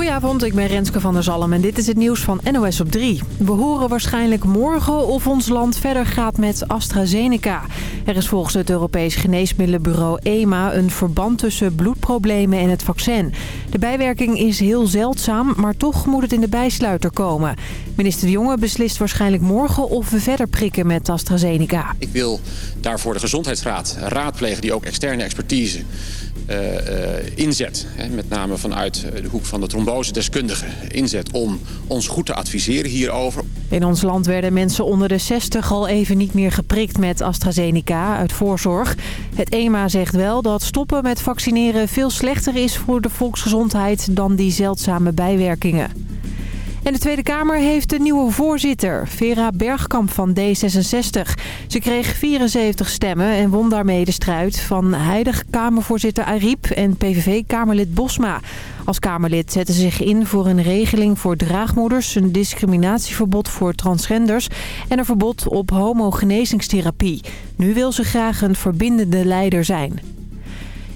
Goedenavond, ik ben Renske van der Zalm en dit is het nieuws van NOS op 3. We horen waarschijnlijk morgen of ons land verder gaat met AstraZeneca. Er is volgens het Europees Geneesmiddelenbureau EMA een verband tussen bloedproblemen en het vaccin. De bijwerking is heel zeldzaam, maar toch moet het in de bijsluiter komen. Minister De Jonge beslist waarschijnlijk morgen of we verder prikken met AstraZeneca. Ik wil daarvoor de Gezondheidsraad raadplegen die ook externe expertise inzet. Hè, met name vanuit de hoek van de trombosedeskundigen inzet om ons goed te adviseren hierover. In ons land werden mensen onder de 60 al even niet meer geprikt met AstraZeneca uit voorzorg. Het EMA zegt wel dat stoppen met vaccineren veel slechter is voor de volksgezondheid dan die zeldzame bijwerkingen. En de Tweede Kamer heeft een nieuwe voorzitter, Vera Bergkamp van D66. Ze kreeg 74 stemmen en won daarmee de strijd van heilig Kamervoorzitter Ariep en PVV-Kamerlid Bosma. Als Kamerlid zetten ze zich in voor een regeling voor draagmoeders, een discriminatieverbod voor transgenders en een verbod op homogenezingstherapie. Nu wil ze graag een verbindende leider zijn.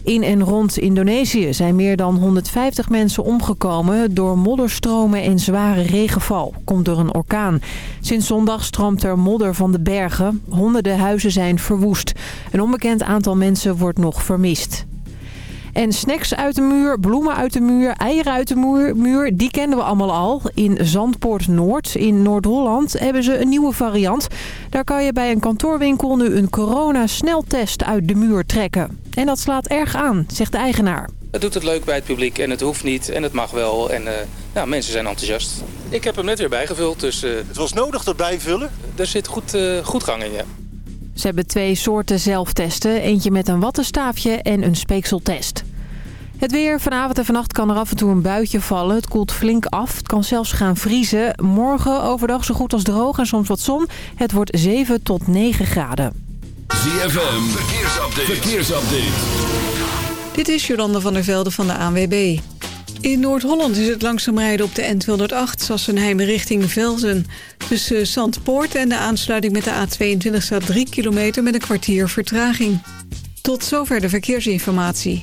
In en rond Indonesië zijn meer dan 150 mensen omgekomen door modderstromen en zware regenval. Komt door een orkaan. Sinds zondag stroomt er modder van de bergen. Honderden huizen zijn verwoest. Een onbekend aantal mensen wordt nog vermist. En snacks uit de muur, bloemen uit de muur, eieren uit de muur, muur, die kennen we allemaal al. In Zandpoort Noord in Noord-Holland hebben ze een nieuwe variant. Daar kan je bij een kantoorwinkel nu een corona-sneltest uit de muur trekken. En dat slaat erg aan, zegt de eigenaar. Het doet het leuk bij het publiek en het hoeft niet en het mag wel. En uh, nou, mensen zijn enthousiast. Ik heb hem net weer bijgevuld, dus... Uh, het was nodig dat bijvullen? Er zit goed, uh, goed gang in, ja. Ze hebben twee soorten zelftesten. Eentje met een wattenstaafje en een speekseltest. Het weer. Vanavond en vannacht kan er af en toe een buitje vallen. Het koelt flink af. Het kan zelfs gaan vriezen. Morgen overdag zo goed als droog en soms wat zon. Het wordt 7 tot 9 graden. ZFM. Verkeersupdate. Verkeersupdate. Dit is Jolanda van der Velde van de ANWB. In Noord-Holland is het langzaam rijden op de N208 Sassenheim richting Velzen. Tussen Zandpoort en de aansluiting met de A22 staat 3 kilometer met een kwartier vertraging. Tot zover de verkeersinformatie.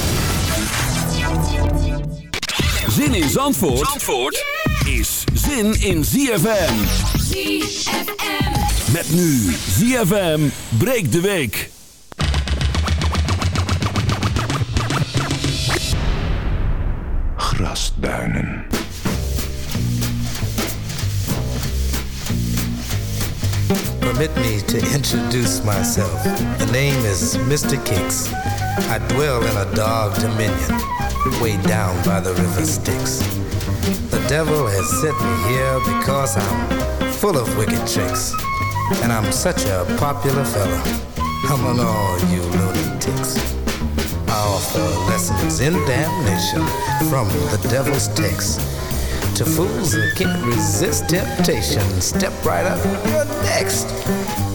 Zin in Zandvoort, Zandvoort is zin in ZFM. ZFM. Met nu ZFM breekt de week. Grasduinen. Permit me to introduce myself. The name is Mr. Kicks. I dwell in a dog dominion, way down by the river Styx. The devil has sent me here because I'm full of wicked tricks. And I'm such a popular fella among all you lunatics. I offer lessons in damnation from the devil's text. To fools that can't resist temptation, step right up, you're next.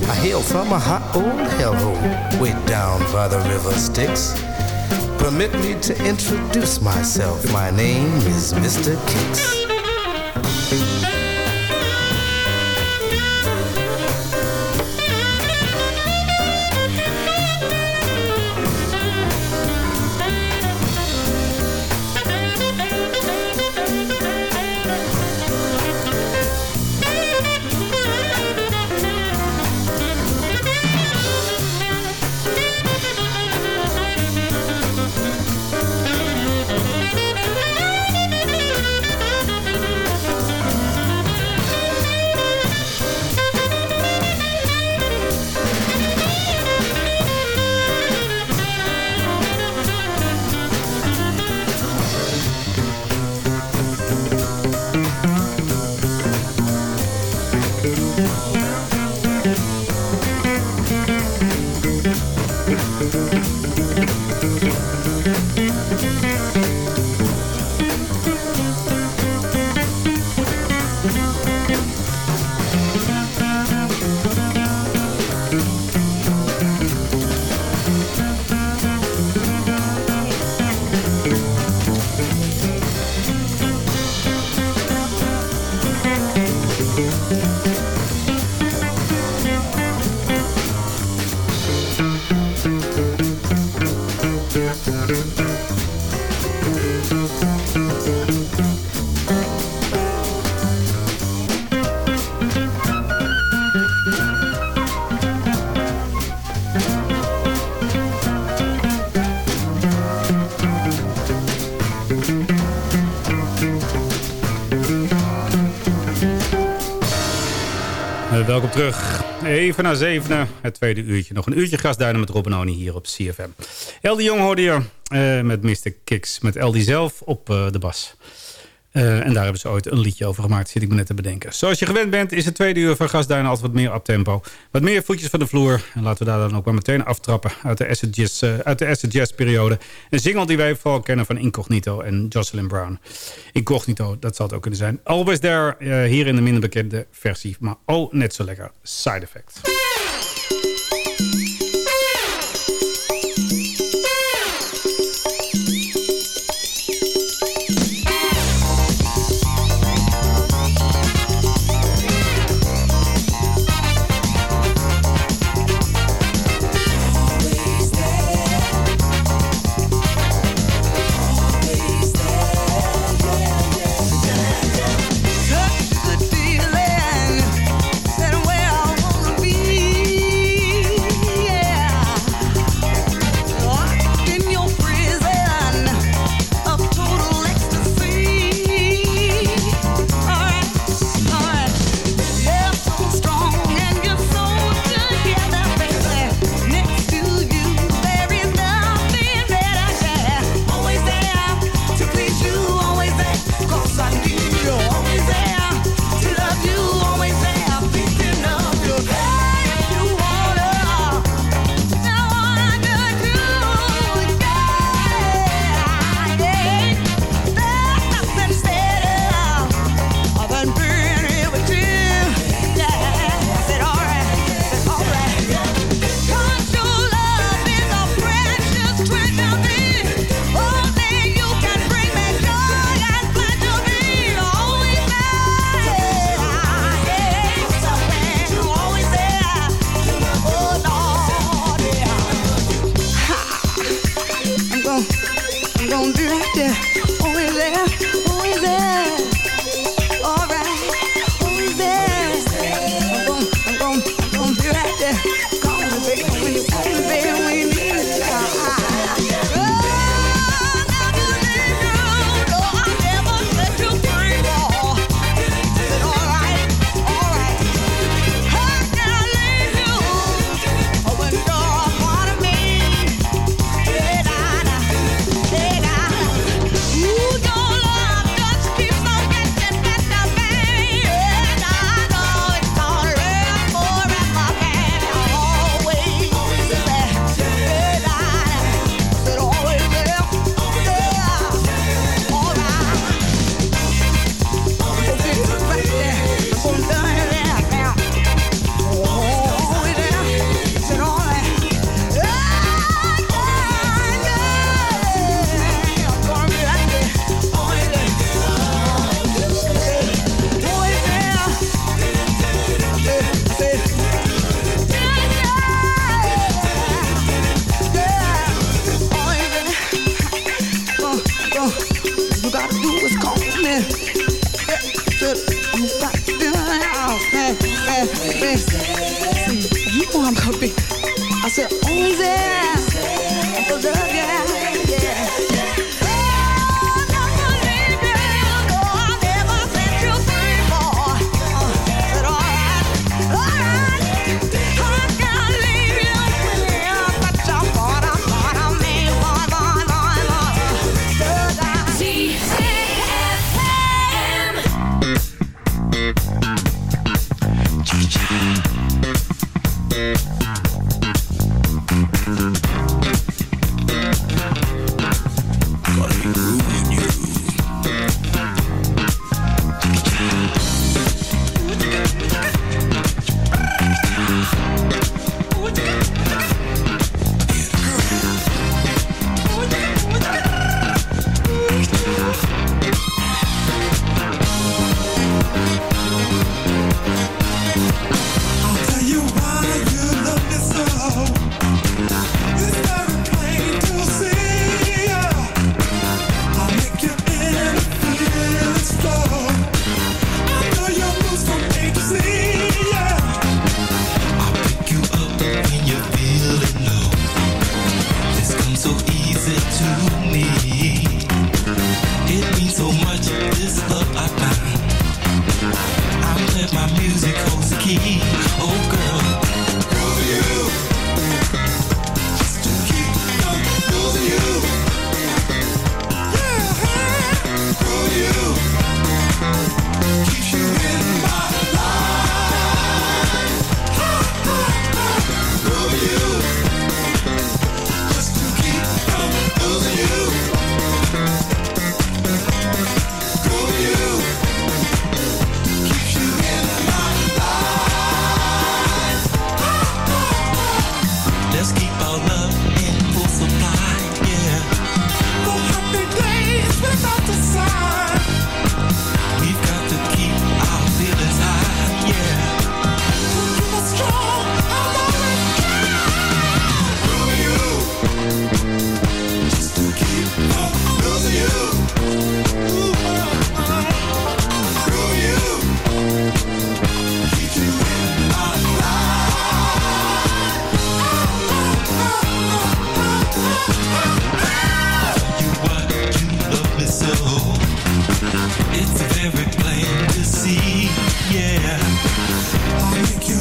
I hail from a hot old hellhole, way down by the river Styx. Permit me to introduce myself. My name is Mr. Kicks. Terug. Even na zevenen, het tweede uurtje. Nog een uurtje gasduinen met Rob en hier op CFM. Eldi Jong hoorde je uh, met Mr. Kicks, met Eldi zelf op uh, de bas. Uh, en daar hebben ze ooit een liedje over gemaakt, zit ik me net te bedenken. Zoals je gewend bent, is het tweede uur van Gasduinen altijd wat meer op tempo. Wat meer voetjes van de vloer. En laten we daar dan ook maar meteen aftrappen uit de acid jazz, uh, uit de acid jazz periode. Een single die wij vooral kennen van Incognito en Jocelyn Brown. Incognito, dat zal het ook kunnen zijn. Always There, uh, hier in de minder bekende versie. Maar oh, net zo lekker. Side Effect.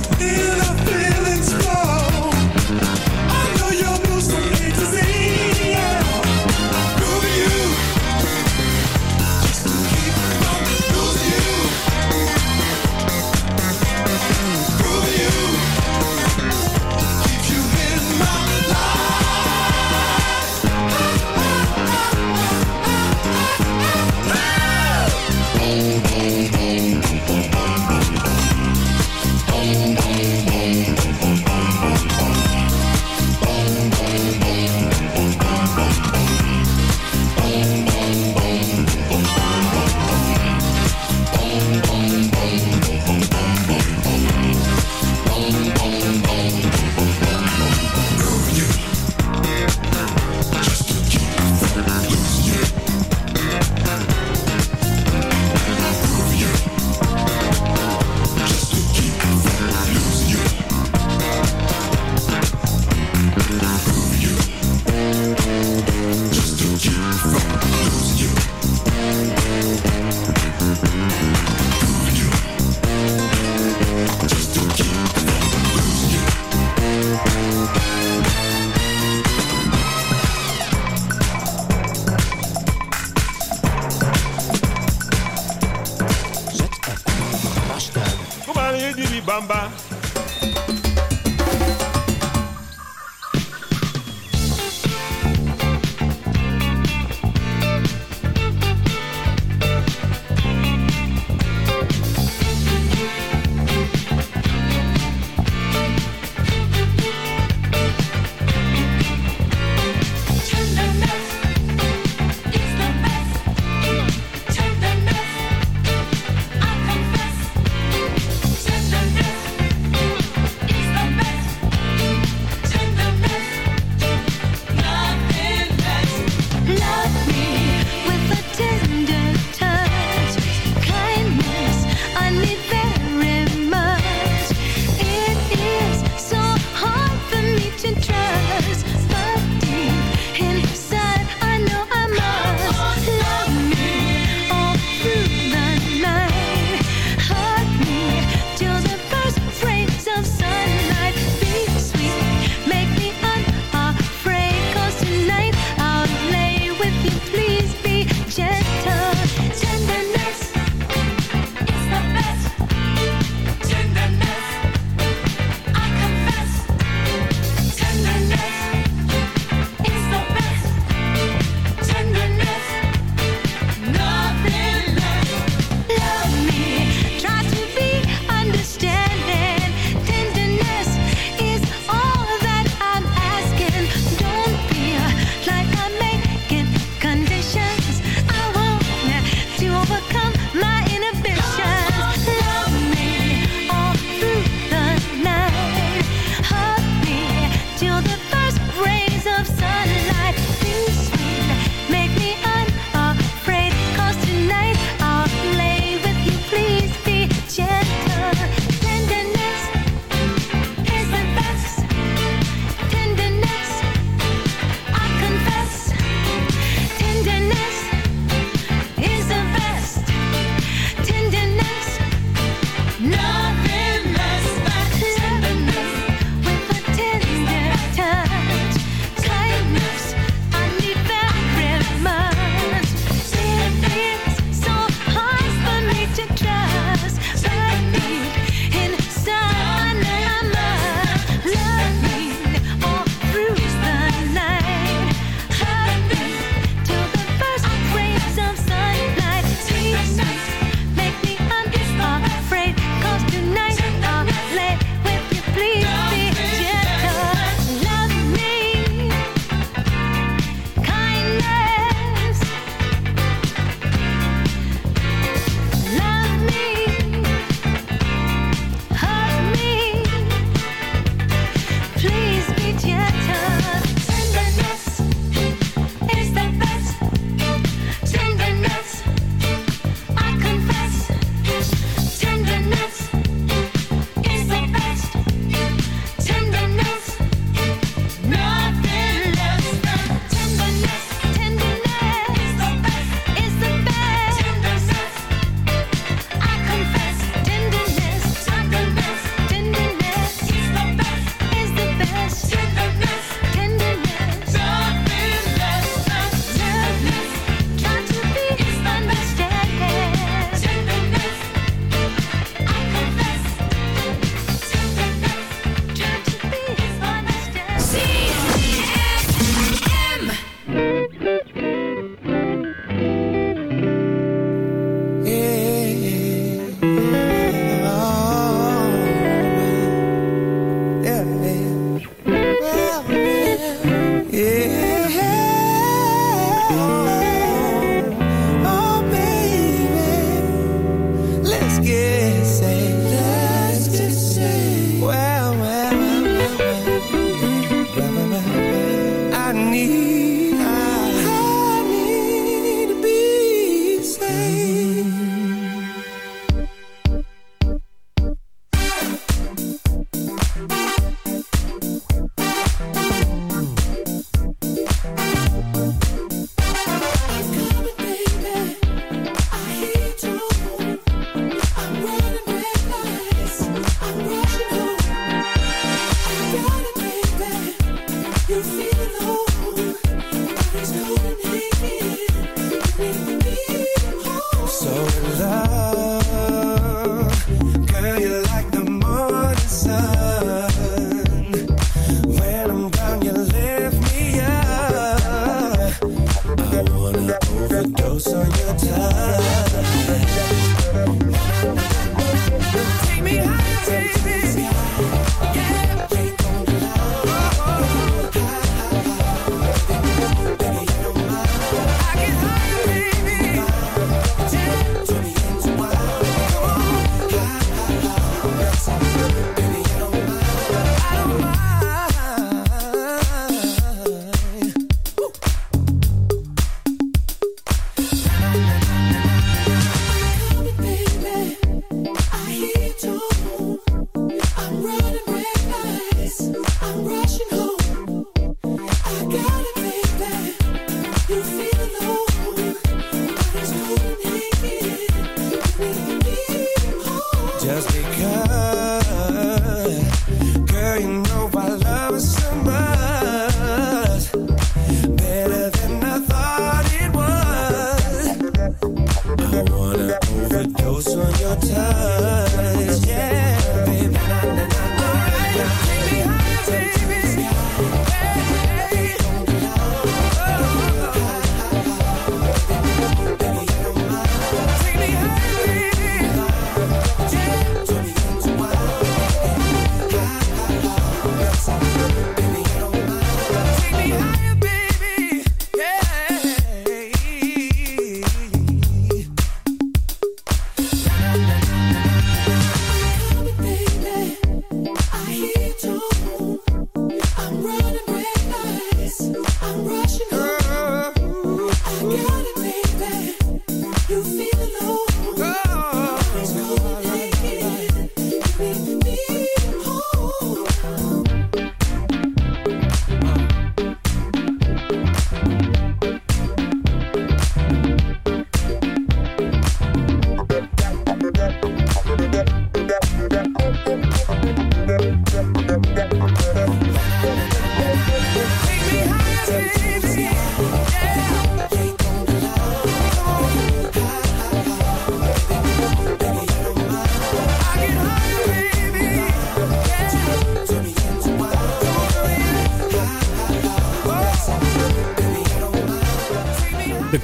Yeah.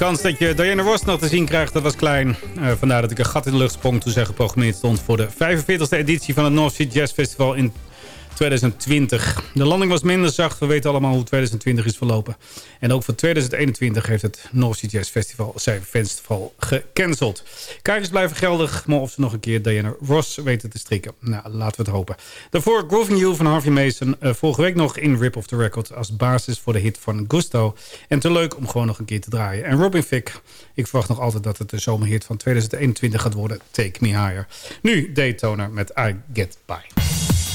Kans dat je Diana Ross nog te zien krijgt, dat was klein. Eh, vandaar dat ik een gat in de lucht sprong toen zij geprogrammeerd stond... voor de 45e editie van het North Sea Jazz Festival in 2020. De landing was minder zacht. We weten allemaal hoe 2020 is verlopen. En ook voor 2021 heeft het North Sea Jazz Festival zijn festival gecanceld. Kijkers blijven geldig, maar of ze nog een keer Diana Ross weten te strikken. Nou, laten we het hopen. Daarvoor Grooving You van Harvey Mason. eh, vorige week nog in Rip of the Record als basis voor de hit van Gusto. En te leuk om gewoon nog een keer te draaien. En Robin Fick. Ik verwacht nog altijd dat het de zomerhit van 2021 gaat worden. Take Me Higher. Nu Daytona met I Get By.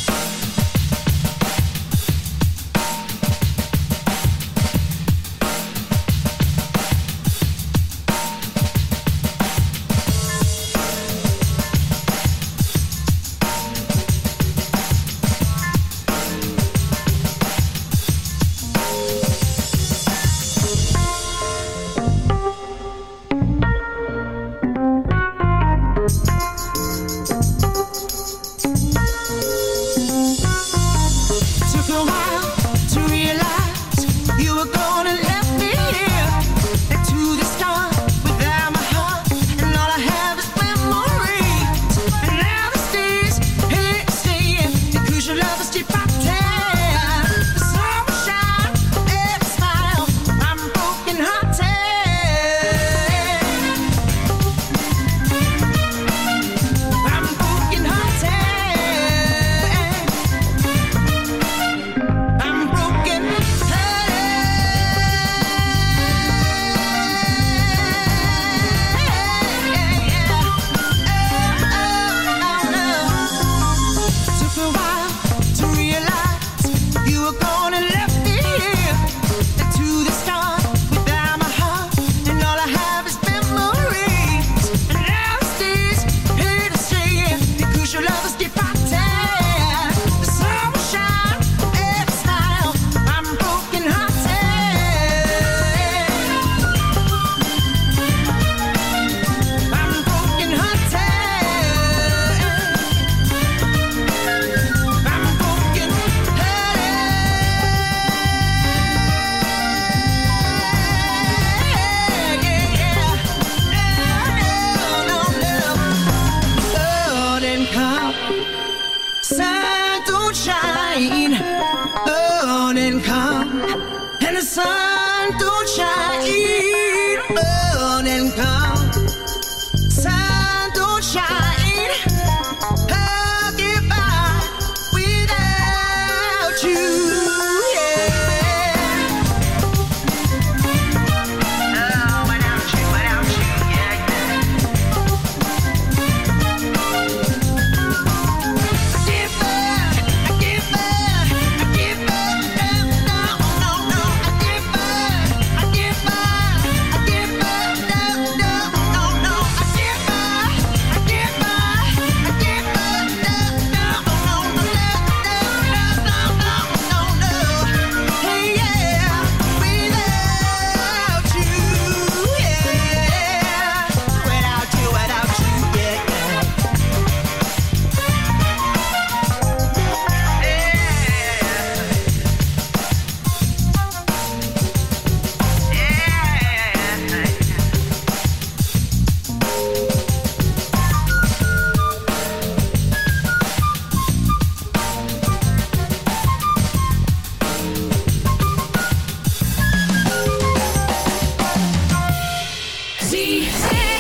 ZFM.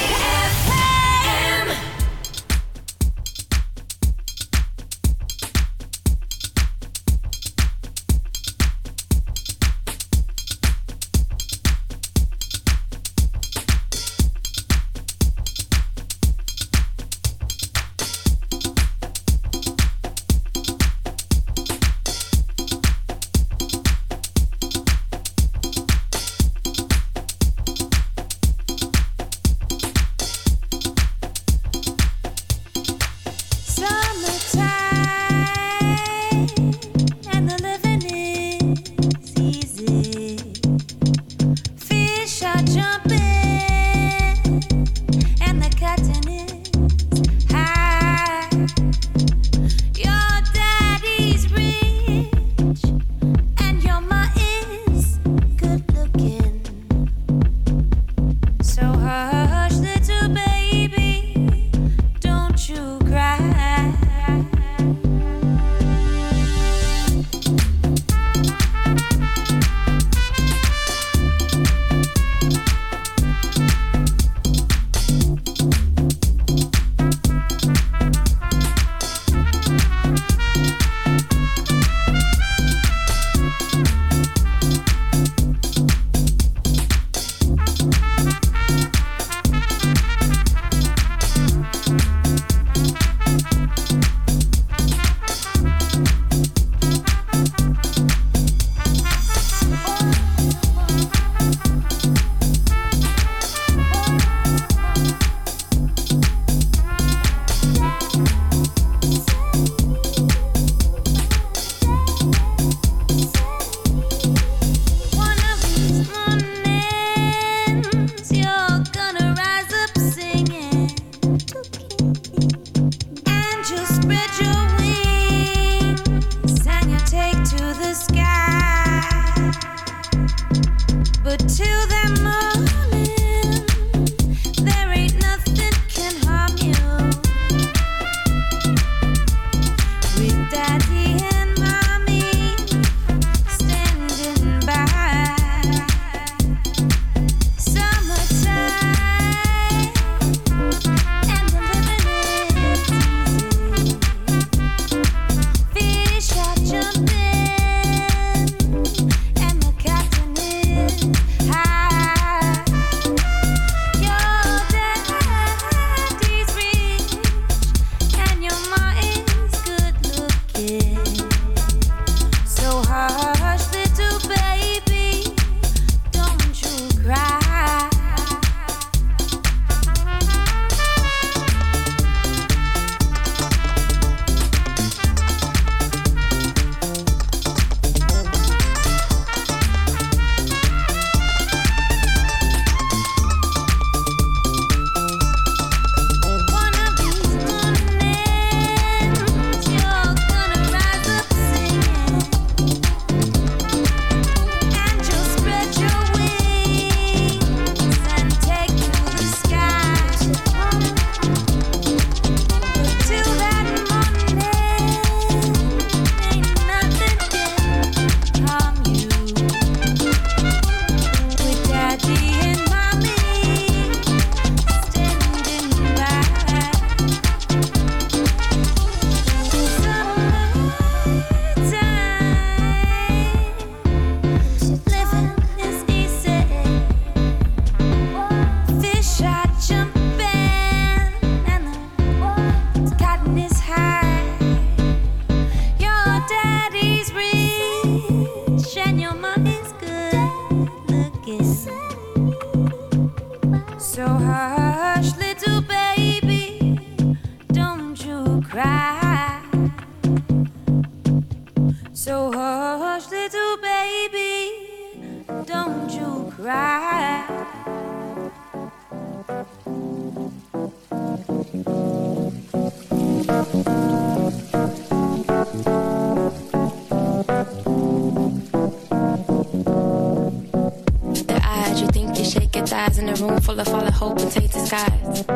Room full of all the hope and tainted skies.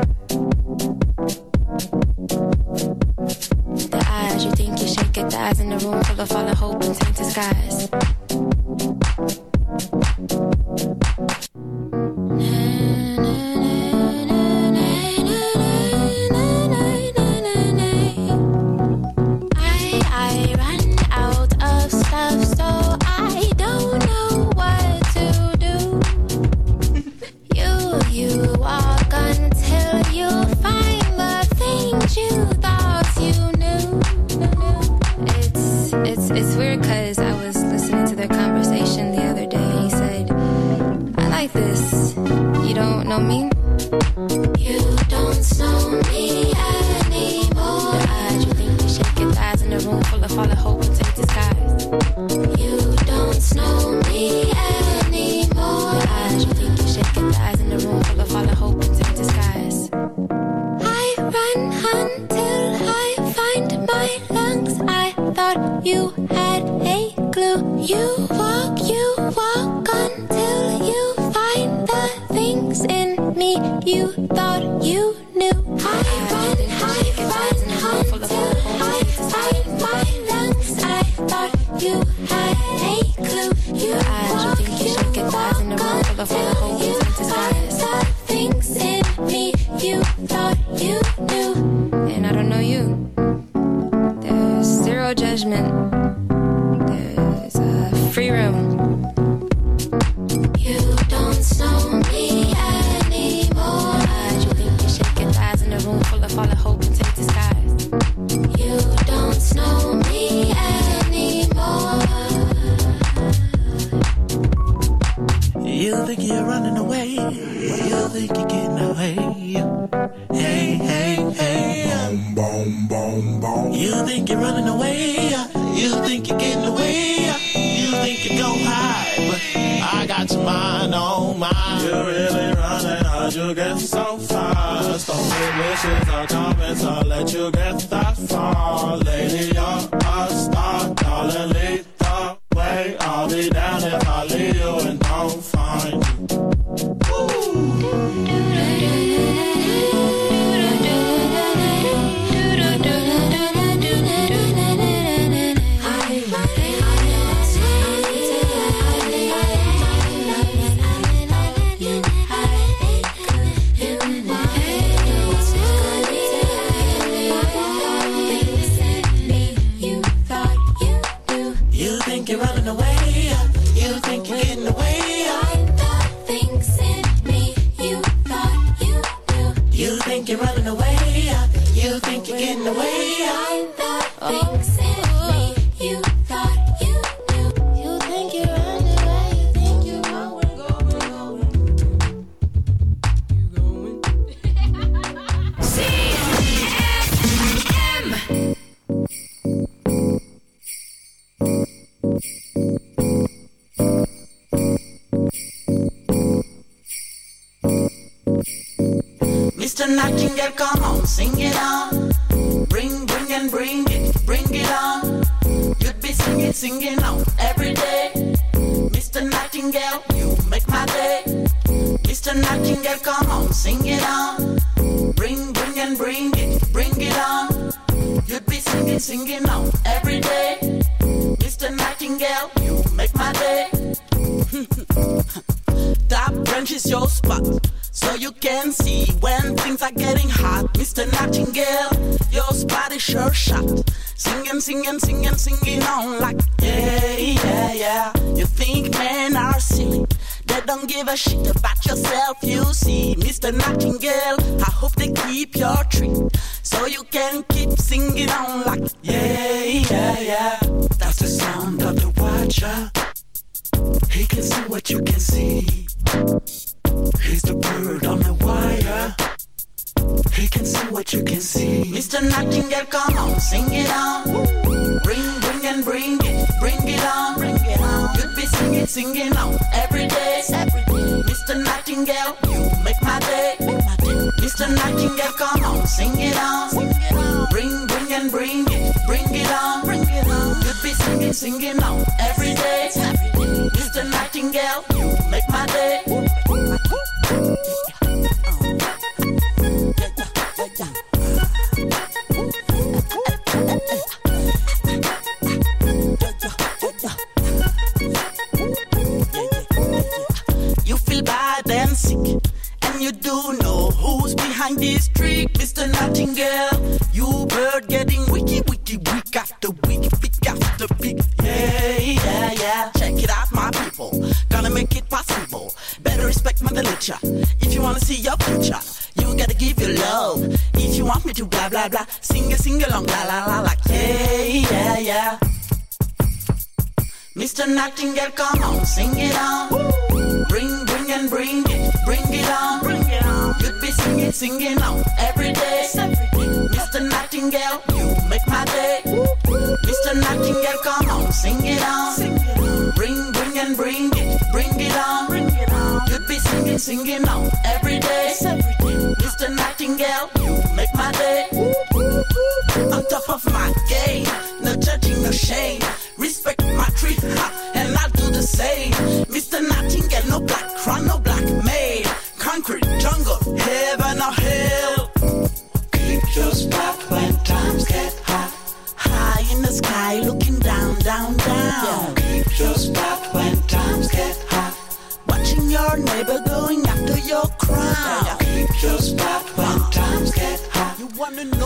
Hope bring it, bring it on, bring it on. You'd be singing, singing on every day, every day. Mr. Nightingale, you make my day, make my day. Mr. Nightingale, come on, sing it on, sing it on. Bring, bring and bring it, bring it on, bring it on. You'd be singing, singing on every day, every day. Mr. Nightingale, you make my day. Nightingale, come on, sing it on. Bring, bring and bring it, bring it on, bring it on. You'd be singing, singing on every day, every day. Mr. Nightingale, you make my day. Mr. Nightingale, come on, sing it on. Bring, bring and bring it, bring it on. You'd be singing, singing on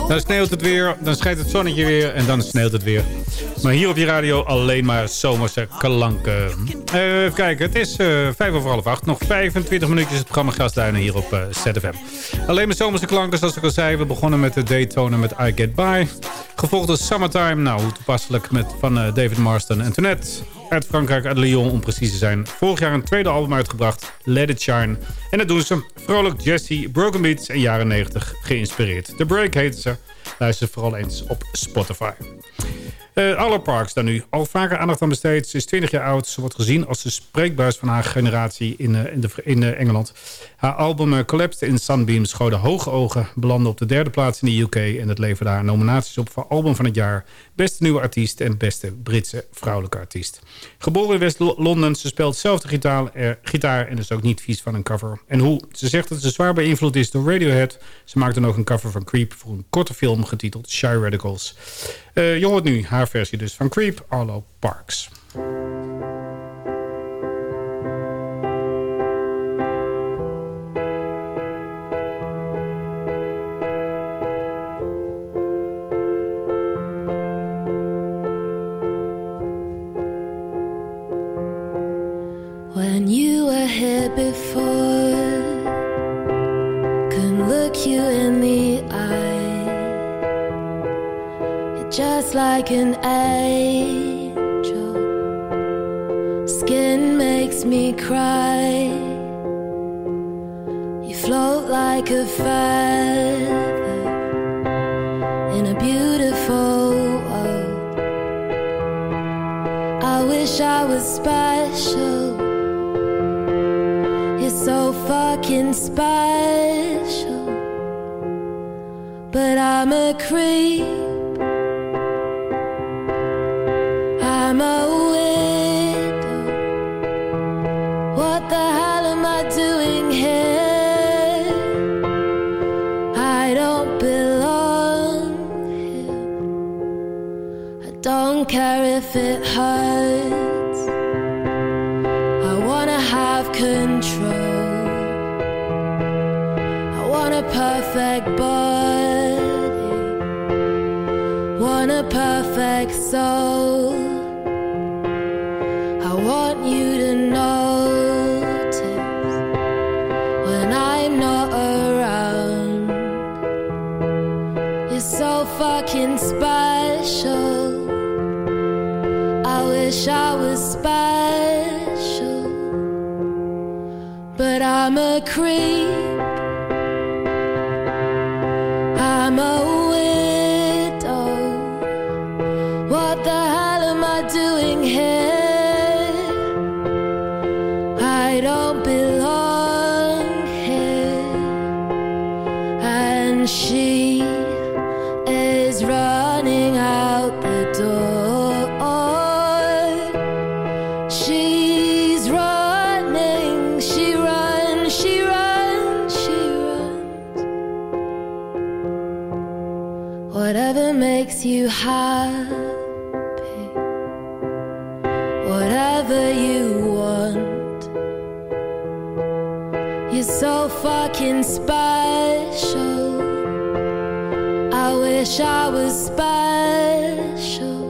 Dan sneeuwt het weer, dan schijnt het zonnetje weer en dan sneeuwt het weer. Maar hier op je radio alleen maar zomerse klanken. Eh, even kijken, het is eh, vijf over half acht. Nog 25 minuutjes het programma Gastduinen hier op eh, ZFM. Alleen maar zomerse klanken, zoals ik al zei. We begonnen met de Daytona met I Get By. Gevolgd door Summertime, nou toepasselijk, met, van David Marston en Tonette. Uit Frankrijk, uit Lyon om precies te zijn. Vorig jaar een tweede album uitgebracht, Let It Shine. En dat doen ze vrolijk Jesse, Broken Beats en jaren 90 geïnspireerd. The Break heet ze. Luister vooral eens op Spotify. Eh Aller Parks dan nu. Al vaker aandacht aan besteed. Ze is 20 jaar oud. Ze wordt gezien als de spreekbuis van haar generatie in, eh, in, de, in eh, Engeland. Haar album eh, Collapsed in Sunbeams schoot hoge ogen. Belandde op de derde plaats in de UK. En dat leverde haar nominaties op voor album van het jaar. Beste nieuwe artiest en beste Britse vrouwelijke artiest. Geboren in West-Londen. Ze speelt zelf de gitaar, eh, gitaar en is ook niet vies van een cover. En hoe? Ze zegt dat ze zwaar beïnvloed is door Radiohead. Ze maakt dan ook een cover van Creep voor een korte film getiteld Shy Radicals. Eh, je hoort nu haar versie dus van Creep, Arlo Parks. When you were here before, couldn't look you in the eye. Just like an angel. Skin makes me cry. You float like a feather in a beautiful world. I wish I was special. So fucking special. But I'm a creep. I'm a widow. What the hell am I doing here? I don't belong here. I don't care if it hurts. Special. I wish I was special,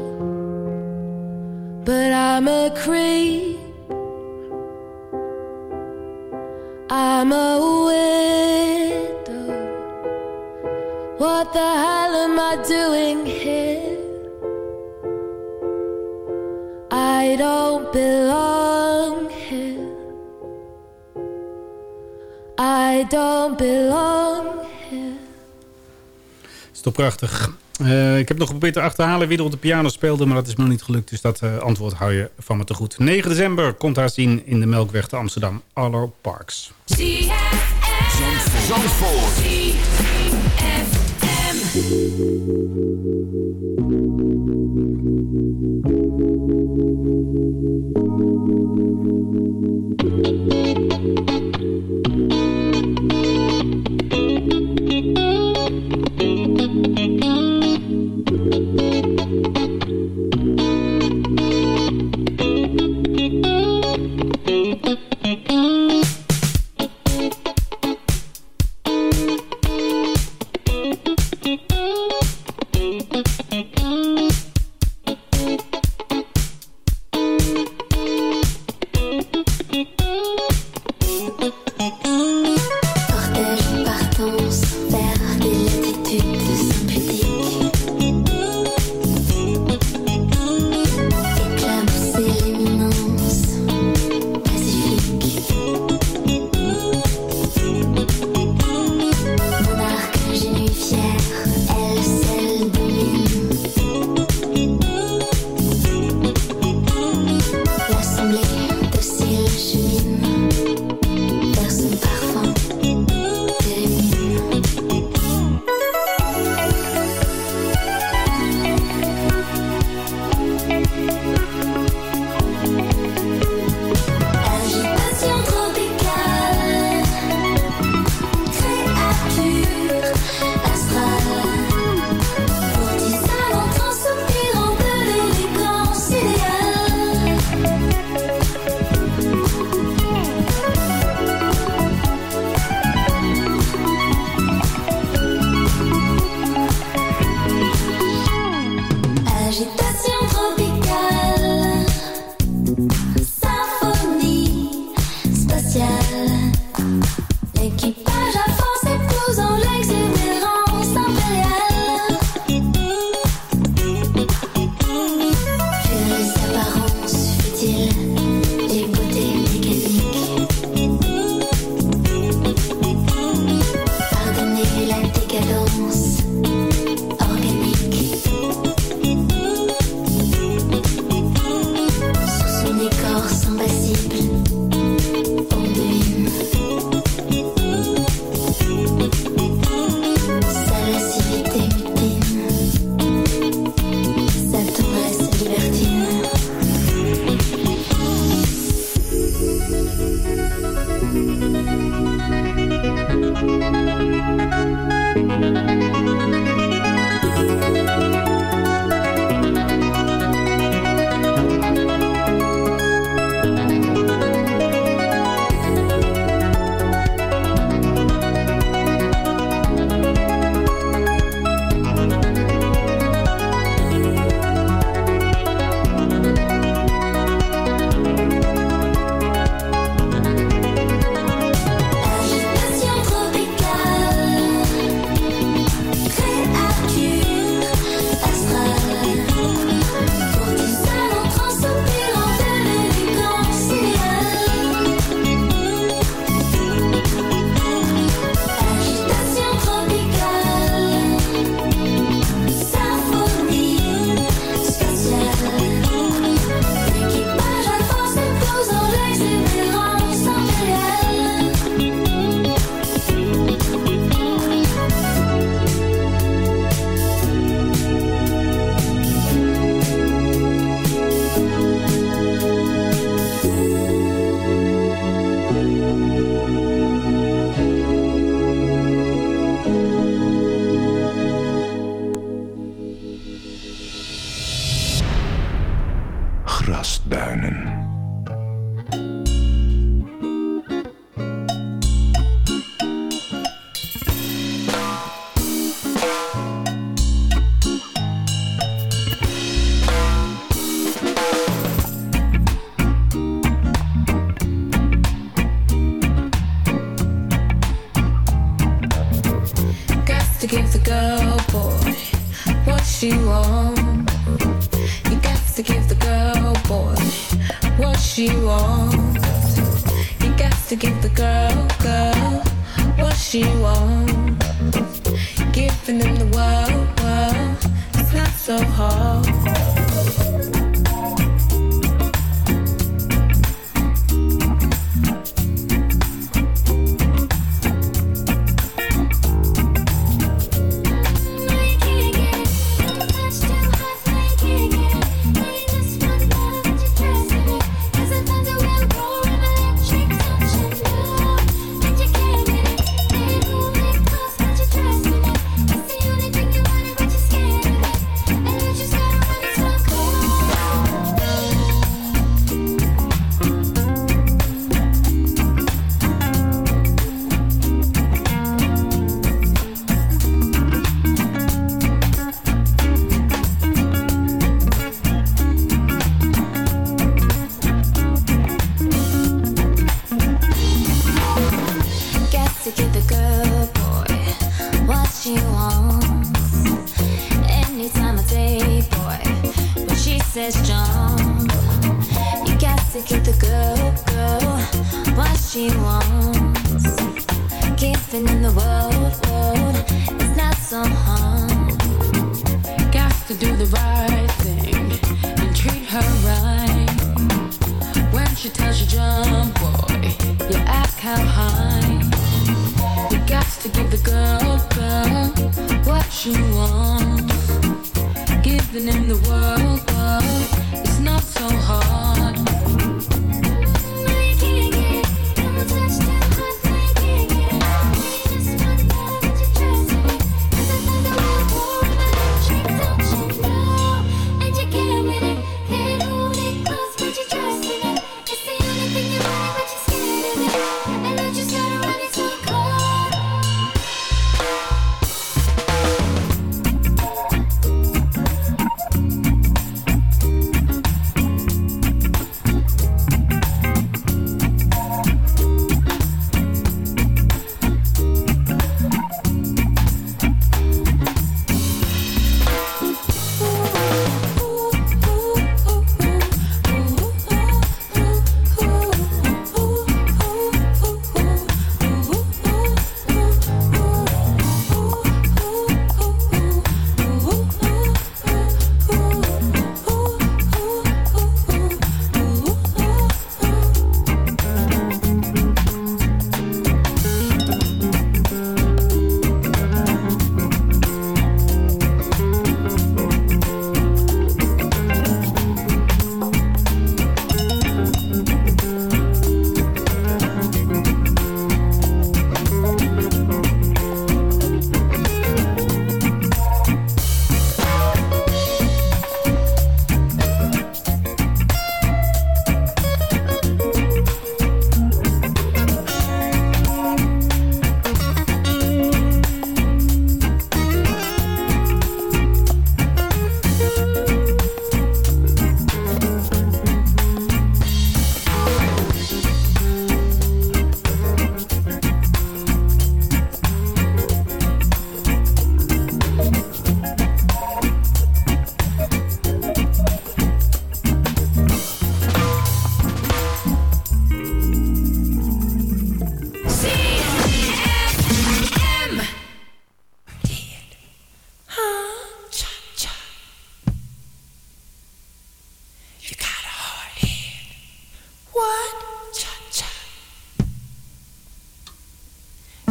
but I'm a creep. I'm a widow. What the hell am I doing here? I don't belong I don't belong here. Is toch prachtig. Eh, ik heb nog geprobeerd te achterhalen wie er op de piano speelde... maar dat is me nog niet gelukt, dus dat eh, antwoord hou je van me te goed. 9 december komt haar zien in de Melkweg te Amsterdam. Arlo Parks. Cortège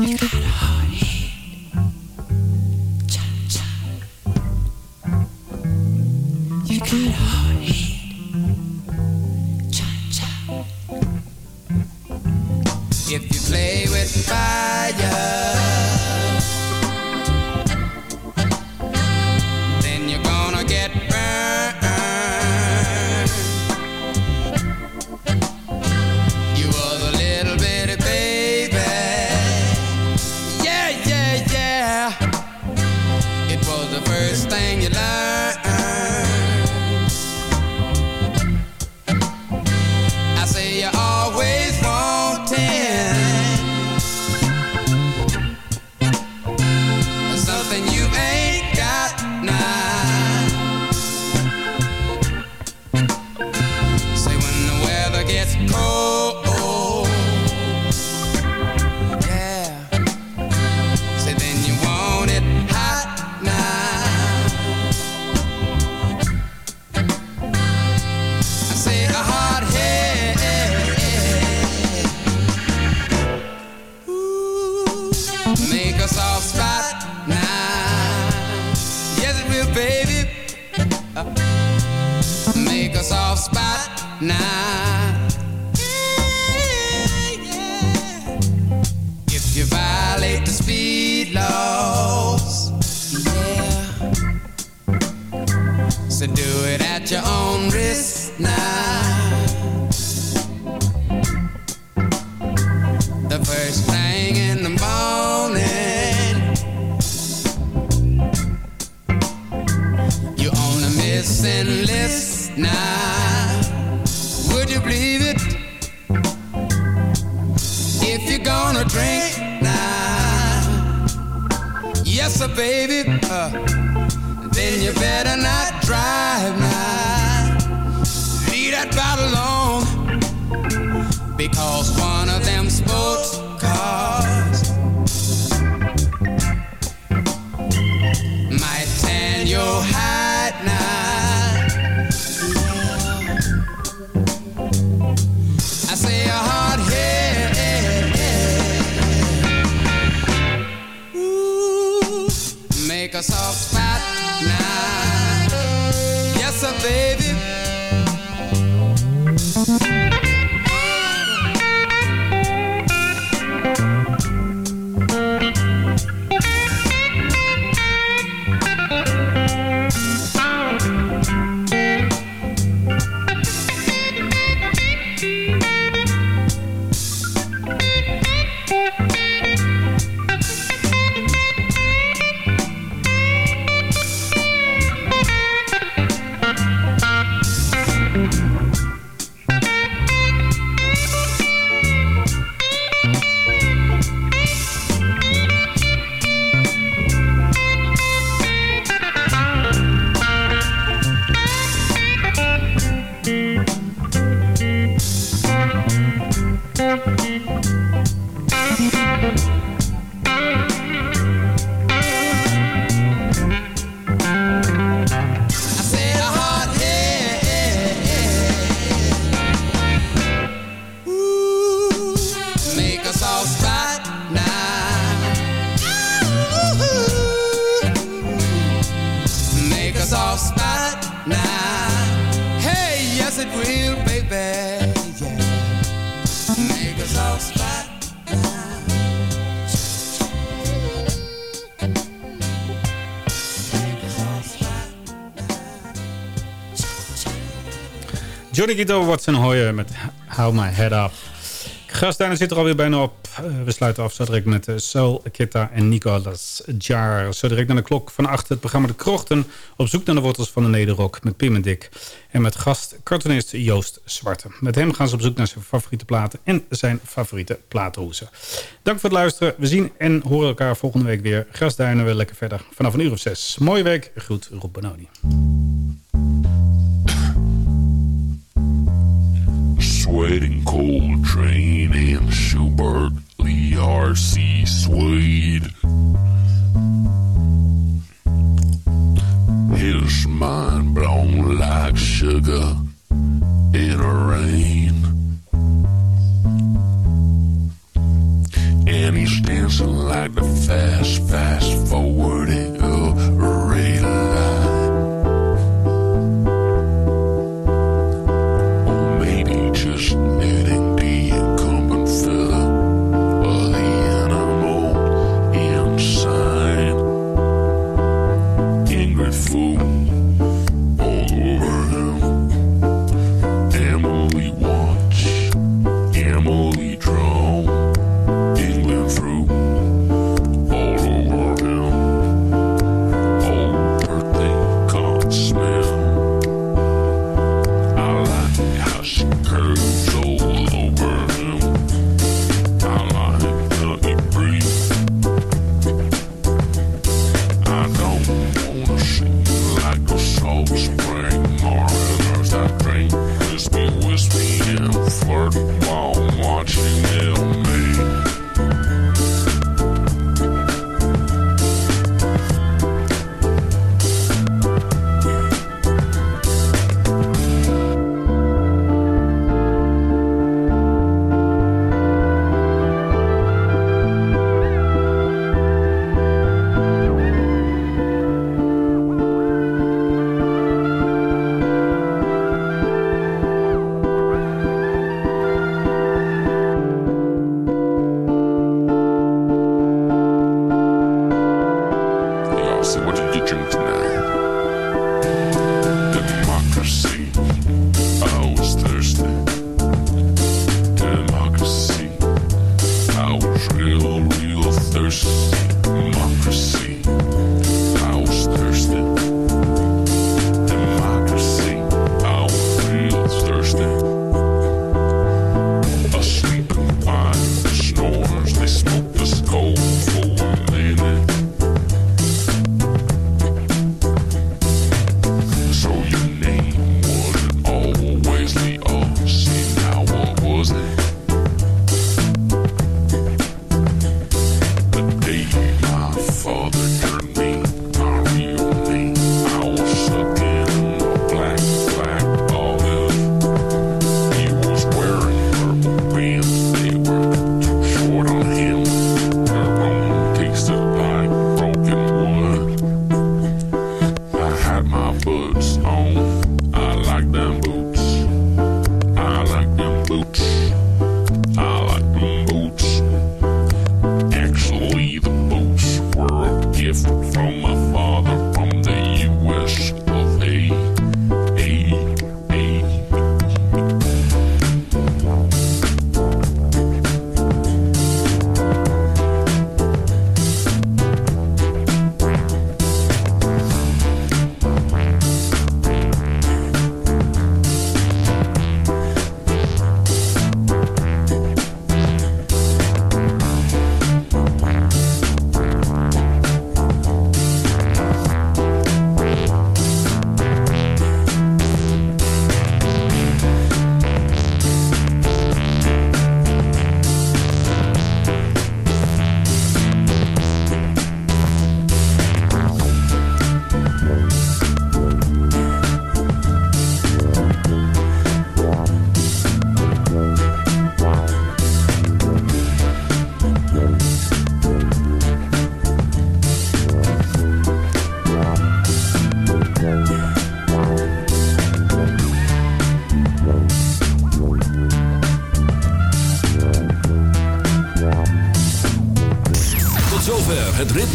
Higher. Johnny Guido Watson hoor je met How My Head Up. Gastduinen zit er alweer bijna op. Eh, we sluiten af zo direct met Sol Kitta en Nicolas Jar. Zo direct naar de klok van achter het programma De Krochten... op zoek naar de wortels van de nederrock met Pim en Dick. En met gast cartoonist Joost Zwarte. Met hem gaan ze op zoek naar zijn favoriete platen... en zijn favoriete platenhoezen. Dank voor het luisteren. We zien en horen elkaar volgende week weer. Gastduinen weer lekker verder vanaf een uur of zes. Mooie week. Groet Rob Benoni. Sweating Coltrane and Schubert, Lee R.C. Swede. His mind blown like sugar in a rain. And he's dancing like the fast, fast forwarding